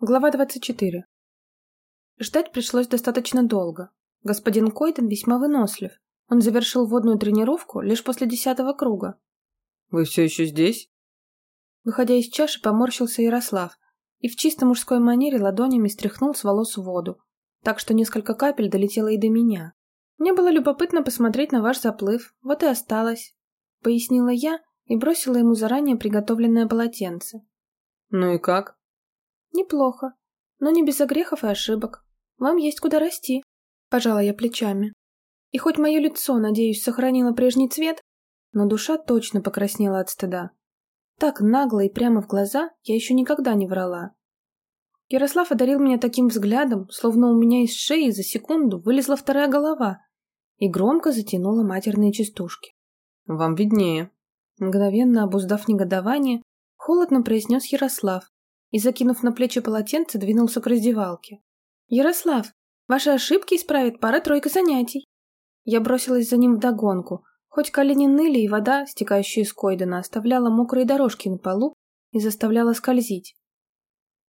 Глава 24. Ждать пришлось достаточно долго. Господин Койден весьма вынослив. Он завершил водную тренировку лишь после десятого круга. «Вы все еще здесь?» Выходя из чаши, поморщился Ярослав и в чисто мужской манере ладонями стряхнул с волос воду, так что несколько капель долетело и до меня. «Мне было любопытно посмотреть на ваш заплыв, вот и осталось», — пояснила я и бросила ему заранее приготовленное полотенце. «Ну и как?» Неплохо, но не без огрехов и ошибок. Вам есть куда расти. Пожала я плечами. И хоть мое лицо, надеюсь, сохранило прежний цвет, но душа точно покраснела от стыда. Так нагло и прямо в глаза я еще никогда не врала. Ярослав одарил меня таким взглядом, словно у меня из шеи за секунду вылезла вторая голова и громко затянула матерные частушки. «Вам виднее», Мгновенно обуздав негодование, холодно произнес Ярослав, и, закинув на плечи полотенце, двинулся к раздевалке. «Ярослав, ваши ошибки исправит пара-тройка занятий». Я бросилась за ним вдогонку, хоть колени ныли, и вода, стекающая из Койдена, оставляла мокрые дорожки на полу и заставляла скользить.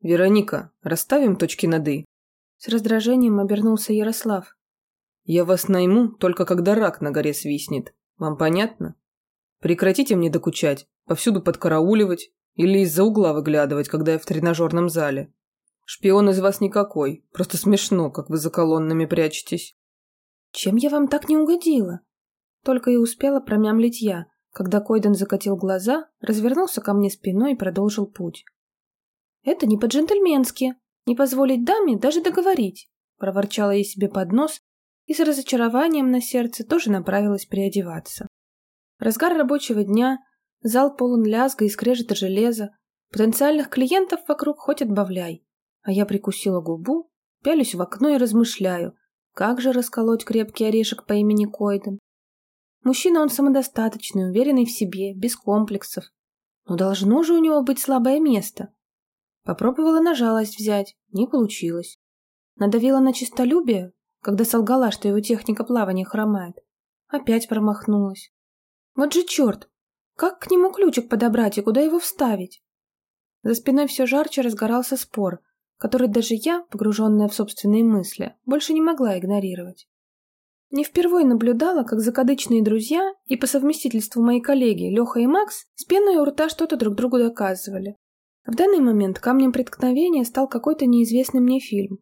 «Вероника, расставим точки над «и». С раздражением обернулся Ярослав. «Я вас найму, только когда рак на горе свистнет. Вам понятно? Прекратите мне докучать, повсюду подкарауливать, или из-за угла выглядывать, когда я в тренажерном зале. Шпион из вас никакой. Просто смешно, как вы за колоннами прячетесь. Чем я вам так не угодила? Только и успела промямлить я, когда Койден закатил глаза, развернулся ко мне спиной и продолжил путь. Это не по-джентльменски. Не позволить даме даже договорить. Проворчала я себе под нос и с разочарованием на сердце тоже направилась переодеваться. Разгар рабочего дня – Зал полон лязга и скрежета железа. Потенциальных клиентов вокруг хоть отбавляй. А я прикусила губу, пялюсь в окно и размышляю, как же расколоть крепкий орешек по имени Койден. Мужчина он самодостаточный, уверенный в себе, без комплексов. Но должно же у него быть слабое место. Попробовала на жалость взять, не получилось. Надавила на честолюбие, когда солгала, что его техника плавания хромает. Опять промахнулась. Вот же черт, как к нему ключик подобрать и куда его вставить? За спиной все жарче разгорался спор, который даже я, погруженная в собственные мысли, больше не могла игнорировать. Не впервые наблюдала, как закадычные друзья и по совместительству мои коллеги Леха и Макс с пеной у рта что-то друг другу доказывали. В данный момент камнем преткновения стал какой-то неизвестный мне фильм.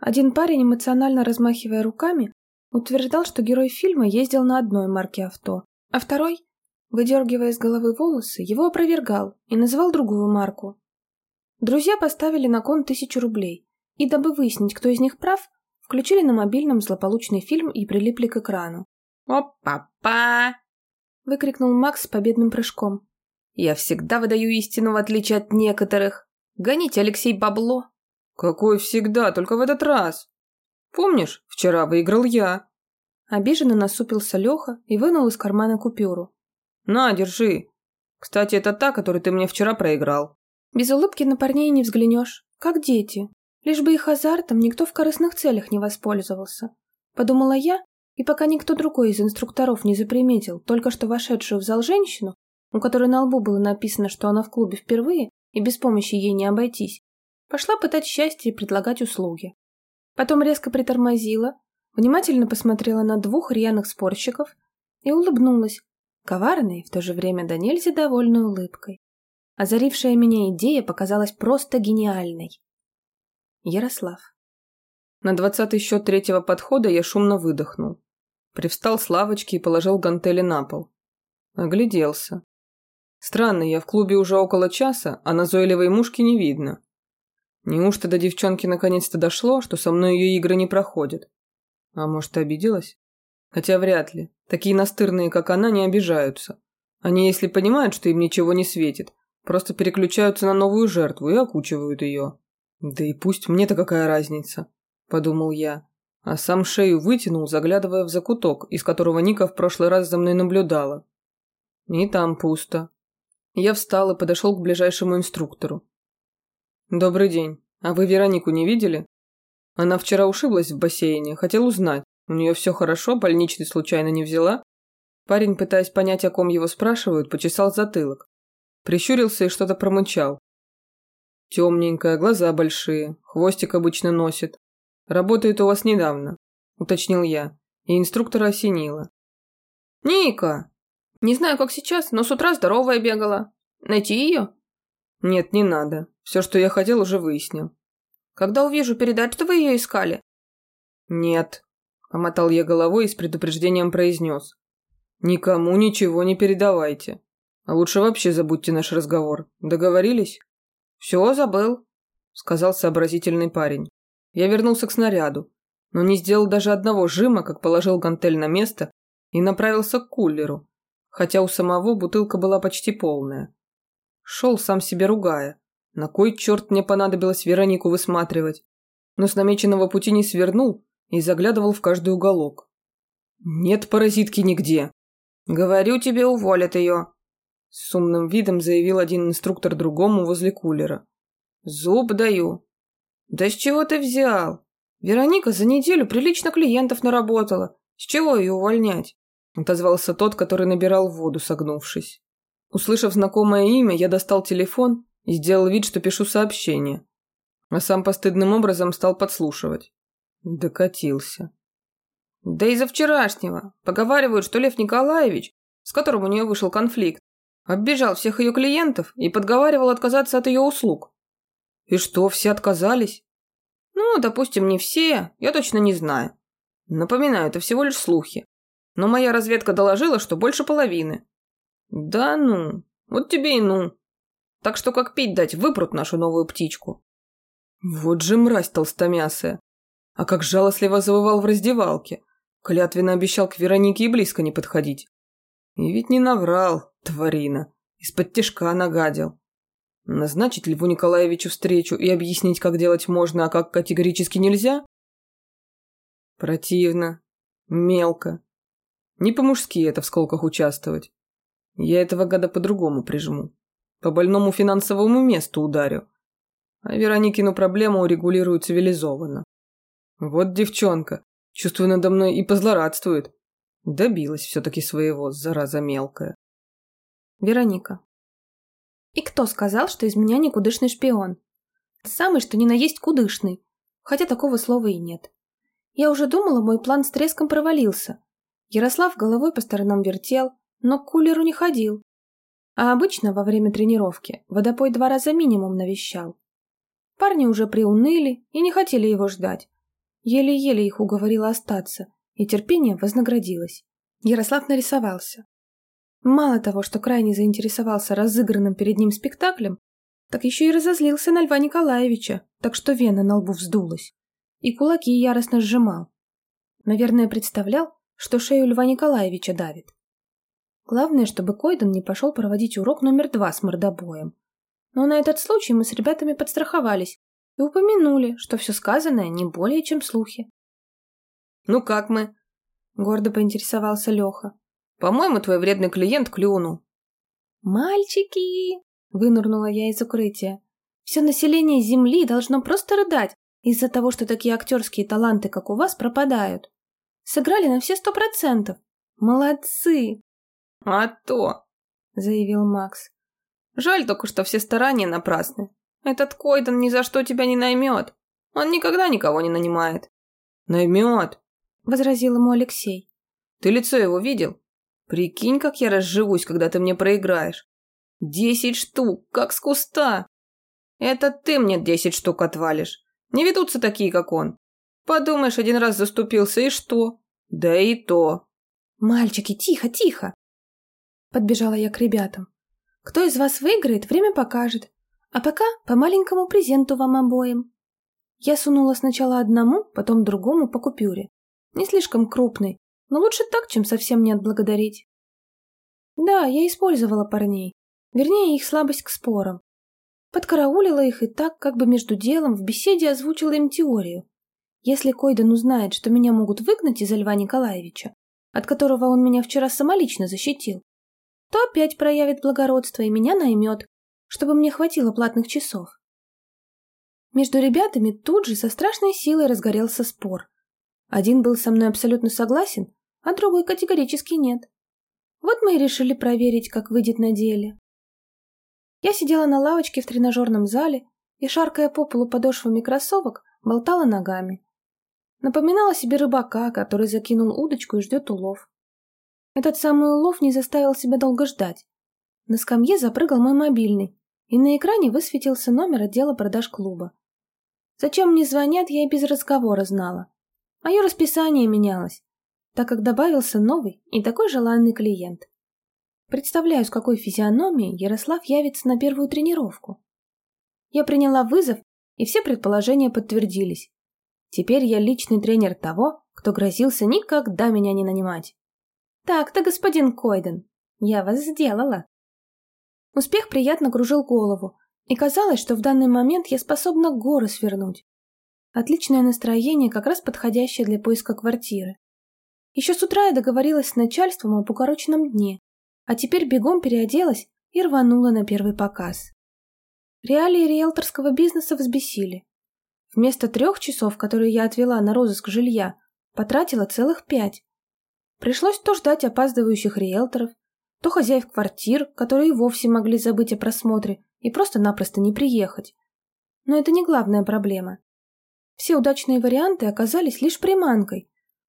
Один парень, эмоционально размахивая руками, утверждал, что герой фильма ездил на одной марке авто, а второй Выдергивая с головы волосы, его опровергал и называл другую марку. Друзья поставили на кон тысячу рублей, и, дабы выяснить, кто из них прав, включили на мобильном злополучный фильм и прилипли к экрану. «Опа-па!» — выкрикнул Макс с победным прыжком. «Я всегда выдаю истину, в отличие от некоторых. Гоните, Алексей, бабло!» «Какой всегда, только в этот раз!» «Помнишь, вчера выиграл я!» Обиженно насупился Леха и вынул из кармана купюру. «На, держи. Кстати, это та, которую ты мне вчера проиграл». Без улыбки на парней не взглянешь. Как дети. Лишь бы их азартом никто в корыстных целях не воспользовался. Подумала я, и пока никто другой из инструкторов не заприметил только что вошедшую в зал женщину, у которой на лбу было написано, что она в клубе впервые и без помощи ей не обойтись, пошла пытать счастье и предлагать услуги. Потом резко притормозила, внимательно посмотрела на двух рьяных спорщиков и улыбнулась, коварной в то же время до нельзя довольной улыбкой. Озарившая меня идея показалась просто гениальной. Ярослав. На двадцатый счет третьего подхода я шумно выдохнул. Привстал с лавочки и положил гантели на пол. Огляделся. Странно, я в клубе уже около часа, а назойливой мушки не видно. Неужто до девчонки наконец-то дошло, что со мной ее игры не проходят? А может, обиделась? Хотя вряд ли. Такие настырные, как она, не обижаются. Они, если понимают, что им ничего не светит, просто переключаются на новую жертву и окучивают ее. Да и пусть мне-то какая разница, подумал я. А сам шею вытянул, заглядывая в закуток, из которого Ника в прошлый раз за мной наблюдала. И там пусто. Я встал и подошел к ближайшему инструктору. «Добрый день. А вы Веронику не видели? Она вчера ушиблась в бассейне. Хотел узнать, у нее все хорошо, больничный случайно не взяла. Парень, пытаясь понять, о ком его спрашивают, почесал затылок. Прищурился и что-то промычал. Темненькая, глаза большие, хвостик обычно носит. Работает у вас недавно, уточнил я, и инструктора осенило. Ника! Не знаю, как сейчас, но с утра здоровая бегала. Найти ее? Нет, не надо. Все, что я хотел, уже выяснил. Когда увижу, передать, что вы ее искали? Нет. Помотал я головой и с предупреждением произнес. Никому ничего не передавайте. А лучше вообще забудьте наш разговор. Договорились? Все, забыл, сказал сообразительный парень. Я вернулся к снаряду, но не сделал даже одного жима, как положил гантель на место и направился к кулеру, хотя у самого бутылка была почти полная. Шел сам себе ругая. На кой черт мне понадобилось Веронику высматривать? Но с намеченного пути не свернул и заглядывал в каждый уголок. Нет паразитки нигде. Говорю тебе, уволят ее. С умным видом заявил один инструктор другому возле кулера. Зуб даю. Да с чего ты взял? Вероника за неделю прилично клиентов наработала. С чего ее увольнять? Отозвался тот, который набирал воду, согнувшись. Услышав знакомое имя, я достал телефон и сделал вид, что пишу сообщение. А сам постыдным образом стал подслушивать. Докатился. Да из-за вчерашнего. Поговаривают, что Лев Николаевич, с которым у нее вышел конфликт, оббежал всех ее клиентов и подговаривал отказаться от ее услуг. И что, все отказались? Ну, допустим, не все, я точно не знаю. Напоминаю, это всего лишь слухи. Но моя разведка доложила, что больше половины. Да ну, вот тебе и ну. Так что как пить дать, выпрут нашу новую птичку. Вот же мразь толстомясая. А как жалостливо завывал в раздевалке. Клятвенно обещал к Веронике и близко не подходить. И ведь не наврал, тварина. Из-под тяжка нагадил. Назначить Льву Николаевичу встречу и объяснить, как делать можно, а как категорически нельзя? Противно. Мелко. Не по-мужски это в сколках участвовать. Я этого гада по-другому прижму. По больному финансовому месту ударю. А Вероникину проблему урегулирую цивилизованно. Вот девчонка, чувствую надо мной и позлорадствует. Добилась все-таки своего, зараза мелкая. Вероника. И кто сказал, что из меня никудышный шпион? Самый, что ни на есть кудышный. Хотя такого слова и нет. Я уже думала, мой план с треском провалился. Ярослав головой по сторонам вертел, но к кулеру не ходил. А обычно во время тренировки водопой два раза минимум навещал. Парни уже приуныли и не хотели его ждать. Еле-еле их уговорила остаться, и терпение вознаградилось. Ярослав нарисовался. Мало того, что крайне заинтересовался разыгранным перед ним спектаклем, так еще и разозлился на Льва Николаевича, так что вена на лбу вздулась. И кулаки яростно сжимал. Наверное, представлял, что шею Льва Николаевича давит. Главное, чтобы Койден не пошел проводить урок номер два с мордобоем. Но на этот случай мы с ребятами подстраховались и упомянули, что все сказанное не более чем слухи. «Ну как мы?» — гордо поинтересовался Леха. «По-моему, твой вредный клиент клюнул». «Мальчики!» — вынырнула я из укрытия. «Все население Земли должно просто рыдать из-за того, что такие актерские таланты, как у вас, пропадают. Сыграли на все сто процентов. Молодцы!» «А то!» — заявил Макс. «Жаль только, что все старания напрасны. Этот Койден ни за что тебя не наймет. Он никогда никого не нанимает». «Наймет!» — возразил ему Алексей. «Ты лицо его видел? Прикинь, как я разживусь, когда ты мне проиграешь. Десять штук, как с куста. Это ты мне десять штук отвалишь. Не ведутся такие, как он. Подумаешь, один раз заступился, и что? Да и то. Мальчики, тихо, тихо. Подбежала я к ребятам. Кто из вас выиграет, время покажет. А пока по маленькому презенту вам обоим. Я сунула сначала одному, потом другому по купюре. Не слишком крупный, но лучше так, чем совсем не отблагодарить. Да, я использовала парней. Вернее, их слабость к спорам. Подкараулила их и так, как бы между делом, в беседе озвучила им теорию. Если Койден узнает, что меня могут выгнать из Льва Николаевича, от которого он меня вчера самолично защитил, то опять проявит благородство и меня наймет, чтобы мне хватило платных часов. Между ребятами тут же со страшной силой разгорелся спор. Один был со мной абсолютно согласен, а другой категорически нет. Вот мы и решили проверить, как выйдет на деле. Я сидела на лавочке в тренажерном зале и, шаркая по полу подошвами кроссовок, болтала ногами. Напоминала себе рыбака, который закинул удочку и ждет улов. Этот самый улов не заставил себя долго ждать. На скамье запрыгал мой мобильный, и на экране высветился номер отдела продаж клуба. Зачем мне звонят, я и без разговора знала. Мое расписание менялось, так как добавился новый и такой желанный клиент. Представляю, с какой физиономией Ярослав явится на первую тренировку. Я приняла вызов, и все предположения подтвердились. Теперь я личный тренер того, кто грозился никогда меня не нанимать. Так-то, господин Койден, я вас сделала. Успех приятно кружил голову, и казалось, что в данный момент я способна горы свернуть. Отличное настроение, как раз подходящее для поиска квартиры. Еще с утра я договорилась с начальством об укороченном дне, а теперь бегом переоделась и рванула на первый показ. Реалии риэлторского бизнеса взбесили. Вместо трех часов, которые я отвела на розыск жилья, потратила целых пять. Пришлось то ждать опаздывающих риэлторов, то хозяев квартир, которые вовсе могли забыть о просмотре и просто-напросто не приехать. Но это не главная проблема. Все удачные варианты оказались лишь приманкой.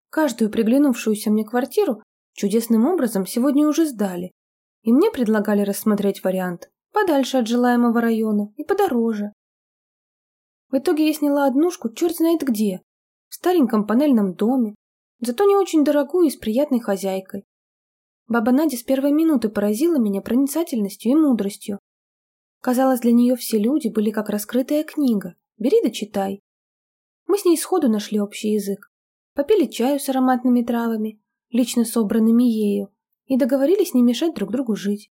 Каждую приглянувшуюся мне квартиру чудесным образом сегодня уже сдали, и мне предлагали рассмотреть вариант подальше от желаемого района и подороже. В итоге я сняла однушку черт знает где, в стареньком панельном доме, зато не очень дорогую и с приятной хозяйкой. Баба Надя с первой минуты поразила меня проницательностью и мудростью. Казалось, для нее все люди были как раскрытая книга. Бери да читай. Мы с ней сходу нашли общий язык. Попили чаю с ароматными травами, лично собранными ею, и договорились не мешать друг другу жить.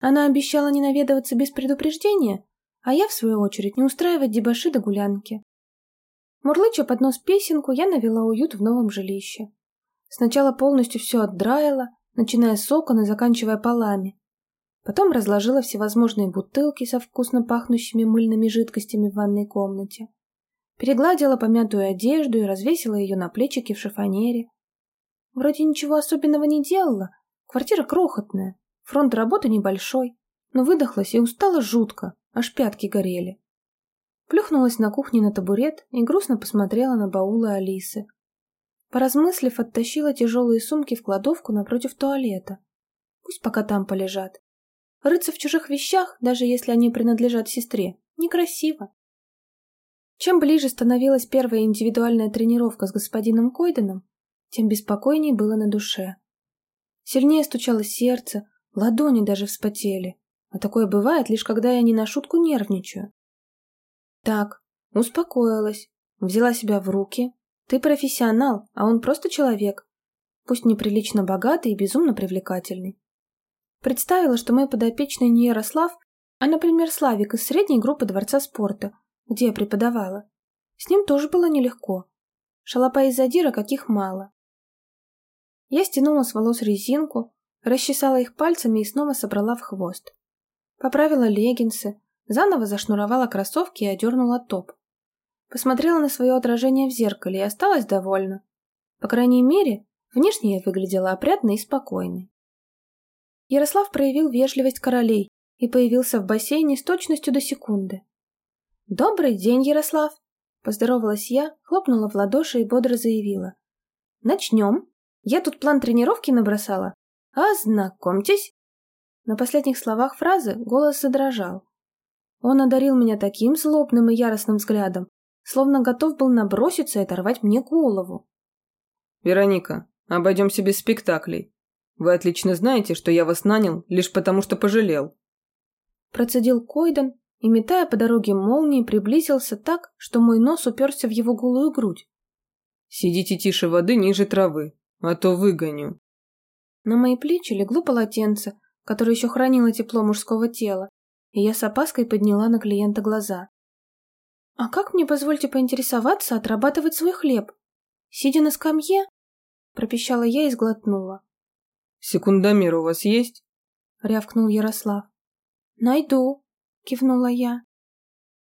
Она обещала не наведываться без предупреждения, а я, в свою очередь, не устраивать дебоши до гулянки. Мурлыча под нос песенку, я навела уют в новом жилище. Сначала полностью все отдраила, начиная с окон и заканчивая полами. Потом разложила всевозможные бутылки со вкусно пахнущими мыльными жидкостями в ванной комнате. Перегладила помятую одежду и развесила ее на плечике в шифонере. Вроде ничего особенного не делала, квартира крохотная, Фронт работы небольшой, но выдохлась и устала жутко, аж пятки горели. Плюхнулась на кухне на табурет и грустно посмотрела на баулы Алисы. Поразмыслив, оттащила тяжелые сумки в кладовку напротив туалета. Пусть пока там полежат. Рыться в чужих вещах, даже если они принадлежат сестре, некрасиво. Чем ближе становилась первая индивидуальная тренировка с господином Койденом, тем беспокойней было на душе. Сильнее стучало сердце, Ладони даже вспотели. А такое бывает лишь когда я не на шутку нервничаю. Так, успокоилась, взяла себя в руки. Ты профессионал, а он просто человек. Пусть неприлично богатый и безумно привлекательный. Представила, что мой подопечный не Ярослав, а, например, Славик из средней группы Дворца спорта, где я преподавала. С ним тоже было нелегко. Шалопа из задира каких мало. Я стянула с волос резинку, расчесала их пальцами и снова собрала в хвост. Поправила леггинсы, заново зашнуровала кроссовки и одернула топ. Посмотрела на свое отражение в зеркале и осталась довольна. По крайней мере, внешне я выглядела опрятной и спокойной. Ярослав проявил вежливость королей и появился в бассейне с точностью до секунды. «Добрый день, Ярослав!» Поздоровалась я, хлопнула в ладоши и бодро заявила. «Начнем. Я тут план тренировки набросала. «Ознакомьтесь!» На последних словах фразы голос задрожал. Он одарил меня таким злобным и яростным взглядом, словно готов был наброситься и оторвать мне голову. «Вероника, обойдемся без спектаклей. Вы отлично знаете, что я вас нанял лишь потому, что пожалел». Процедил Койден и, метая по дороге молнии, приблизился так, что мой нос уперся в его голую грудь. «Сидите тише воды ниже травы, а то выгоню». На мои плечи легло полотенце, которое еще хранило тепло мужского тела, и я с опаской подняла на клиента глаза. «А как мне, позвольте поинтересоваться, отрабатывать свой хлеб? Сидя на скамье?» Пропищала я и сглотнула. «Секундомер у вас есть?» Рявкнул Ярослав. «Найду», кивнула я.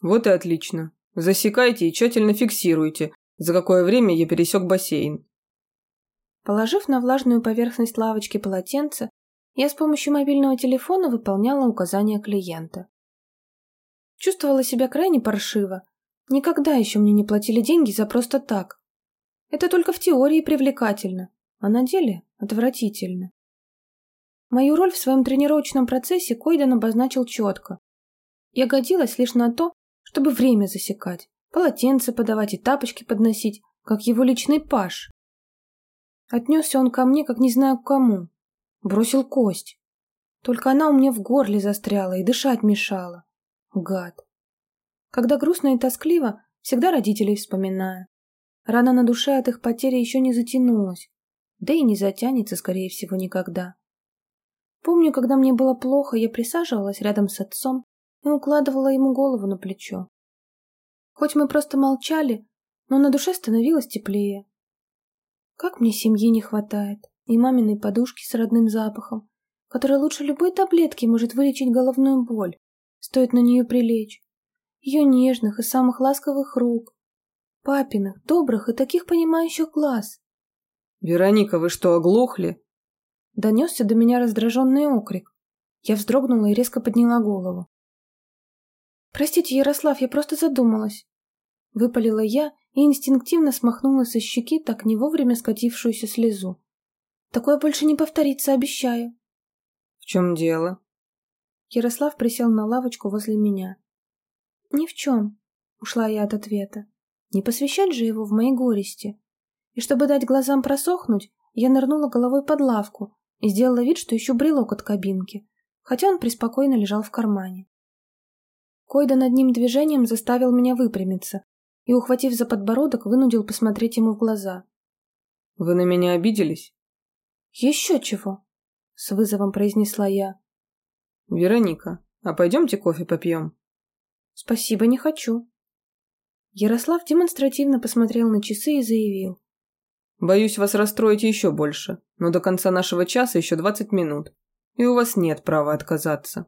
«Вот и отлично. Засекайте и тщательно фиксируйте, за какое время я пересек бассейн. Положив на влажную поверхность лавочки полотенце, я с помощью мобильного телефона выполняла указания клиента. Чувствовала себя крайне паршиво. Никогда еще мне не платили деньги за просто так. Это только в теории привлекательно, а на деле отвратительно. Мою роль в своем тренировочном процессе Койден обозначил четко. Я годилась лишь на то, чтобы время засекать, полотенце подавать и тапочки подносить, как его личный паш. Отнесся он ко мне, как не знаю к кому. Бросил кость. Только она у меня в горле застряла и дышать мешала. Гад. Когда грустно и тоскливо, всегда родителей вспоминаю. Рана на душе от их потери еще не затянулась, да и не затянется, скорее всего, никогда. Помню, когда мне было плохо, я присаживалась рядом с отцом и укладывала ему голову на плечо. Хоть мы просто молчали, но на душе становилось теплее. Как мне семьи не хватает, и маминой подушки с родным запахом, которая лучше любой таблетки может вылечить головную боль, стоит на нее прилечь. Ее нежных и самых ласковых рук, папиных, добрых и таких понимающих глаз. «Вероника, вы что, оглохли?» Донесся до меня раздраженный окрик. Я вздрогнула и резко подняла голову. «Простите, Ярослав, я просто задумалась». Выпалила я и инстинктивно смахнула со щеки так не вовремя скатившуюся слезу. «Такое больше не повторится, обещаю». «В чем дело?» Ярослав присел на лавочку возле меня. «Ни в чем», — ушла я от ответа. «Не посвящать же его в мои горести». И чтобы дать глазам просохнуть, я нырнула головой под лавку и сделала вид, что ищу брелок от кабинки, хотя он преспокойно лежал в кармане. Койда над ним движением заставил меня выпрямиться и, ухватив за подбородок, вынудил посмотреть ему в глаза. «Вы на меня обиделись?» «Еще чего?» — с вызовом произнесла я. «Вероника, а пойдемте кофе попьем?» «Спасибо, не хочу». Ярослав демонстративно посмотрел на часы и заявил. «Боюсь вас расстроить еще больше, но до конца нашего часа еще двадцать минут, и у вас нет права отказаться».